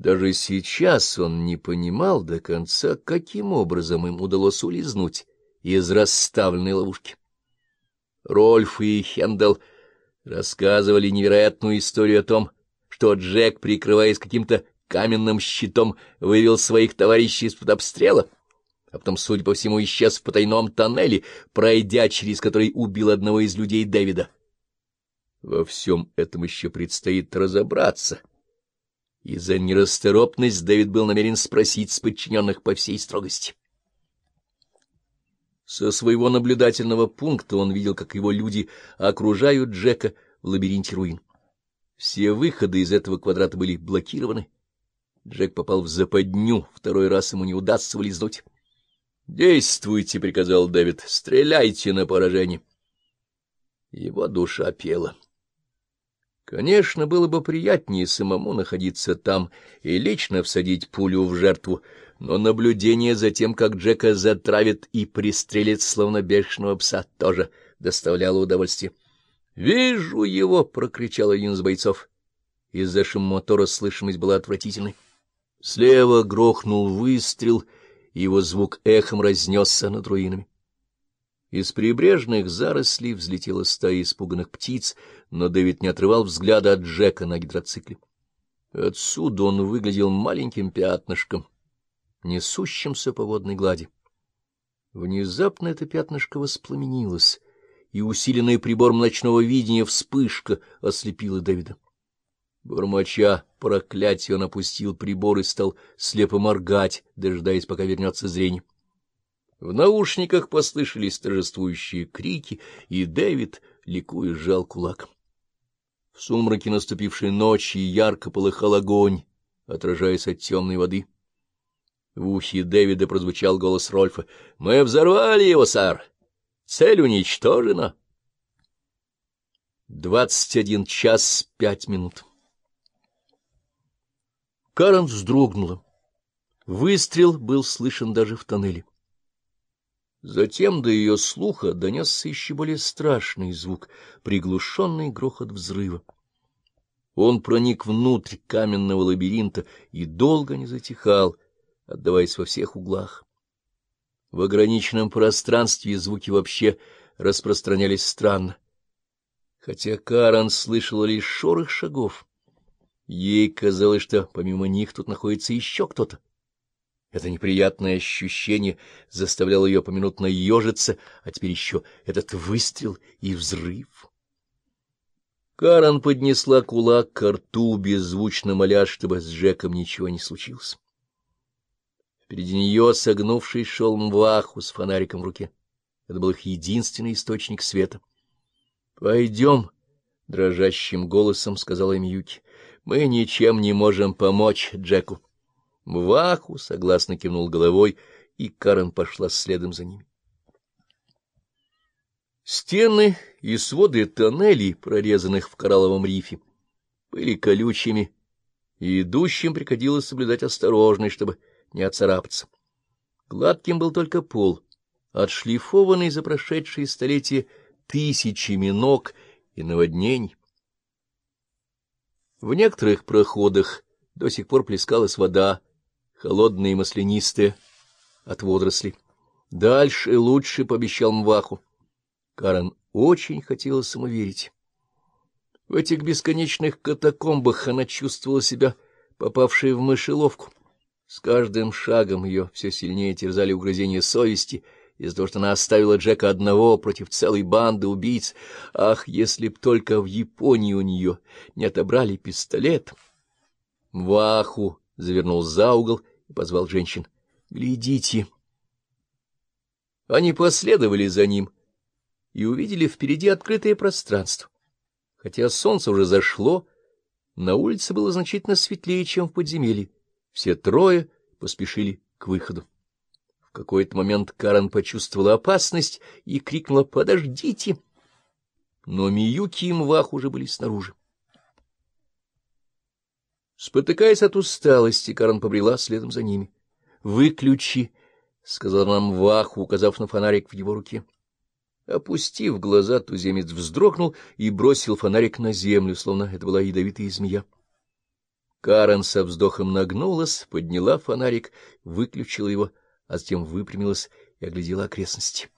Даже сейчас он не понимал до конца, каким образом им удалось улизнуть из расставленной ловушки. Рольф и Хендел рассказывали невероятную историю о том, что Джек, прикрываясь каким-то каменным щитом, вывел своих товарищей из-под обстрела, а потом, судя по всему, исчез в потайном тоннеле, пройдя через который убил одного из людей Дэвида. Во всем этом еще предстоит разобраться. И за нерасторопность Дэвид был намерен спросить с подчиненных по всей строгости. Со своего наблюдательного пункта он видел, как его люди окружают Джека в лабиринте руин. Все выходы из этого квадрата были блокированы. Джек попал в западню, второй раз ему не удастся вылизнуть. — Действуйте, — приказал Дэвид, — стреляйте на поражение. Его душа пела. Конечно, было бы приятнее самому находиться там и лично всадить пулю в жертву, но наблюдение за тем, как Джека затравит и пристрелит, словно бешеного пса, тоже доставляло удовольствие. — Вижу его! — прокричал один из бойцов. Из-за шума мотора слышимость была отвратительной. Слева грохнул выстрел, и его звук эхом разнесся над руинами. Из прибрежных зарослей взлетела стая испуганных птиц, но Дэвид не отрывал взгляда от Джека на гидроцикле. Отсюда он выглядел маленьким пятнышком, несущимся по водной глади. Внезапно это пятнышко воспламенилось, и усиленный прибор ночного видения вспышка ослепила Дэвида. Бормоча проклятие, он опустил прибор и стал слепо моргать, дожидаясь, пока вернется зрение. В наушниках послышались торжествующие крики, и Дэвид, ликуя, сжал кулак. В сумраке наступившей ночи ярко полыхал огонь, отражаясь от темной воды. В ухе Дэвида прозвучал голос Рольфа. — Мы взорвали его, сэр! Цель уничтожена! Двадцать один час пять минут. Карен вздрогнула. Выстрел был слышен даже в тоннеле. Затем до ее слуха донесся еще более страшный звук, приглушенный грохот взрыва. Он проник внутрь каменного лабиринта и долго не затихал, отдаваясь во всех углах. В ограниченном пространстве звуки вообще распространялись странно. Хотя Каран слышала лишь шорох шагов, ей казалось, что помимо них тут находится еще кто-то. Это неприятное ощущение заставляло ее поминутно ежиться, а теперь еще этот выстрел и взрыв. Карен поднесла кулак к рту, беззвучно моля, чтобы с Джеком ничего не случилось. Впереди нее, согнувшись, шел Мваху с фонариком в руке. Это был их единственный источник света. — Пойдем, — дрожащим голосом сказала им Юки. — Мы ничем не можем помочь Джеку. Мваху согласно кивнул головой, и Карен пошла следом за ними. Стены и своды тоннелей, прорезанных в коралловом рифе, были колючими, и идущим приходилось соблюдать осторожность, чтобы не оцарапаться. Гладким был только пол, отшлифованный за прошедшие столетия тысячами ног и наводнений. В некоторых проходах до сих пор плескалась вода, холодные и маслянистые от водорослей. Дальше лучше, — пообещал Мваху. Карен очень хотела самоверить. В этих бесконечных катакомбах она чувствовала себя попавшей в мышеловку. С каждым шагом ее все сильнее терзали угрызения совести из-за того, что она оставила Джека одного против целой банды убийц. Ах, если б только в Японии у нее не отобрали пистолет! Мваху завернул за угол позвал женщин. — Глядите! Они последовали за ним и увидели впереди открытое пространство. Хотя солнце уже зашло, на улице было значительно светлее, чем в подземелье. Все трое поспешили к выходу. В какой-то момент Карен почувствовала опасность и крикнула «Подождите!». Но Миюки и Мвах уже были снаружи. Спотыкаясь от усталости, Карен побрела следом за ними. — Выключи, — сказал нам Ваху, указав на фонарик в его руке. Опустив глаза, туземец вздрогнул и бросил фонарик на землю, словно это была ядовитая змея. Карен со вздохом нагнулась, подняла фонарик, выключила его, а затем выпрямилась и оглядела окрестности.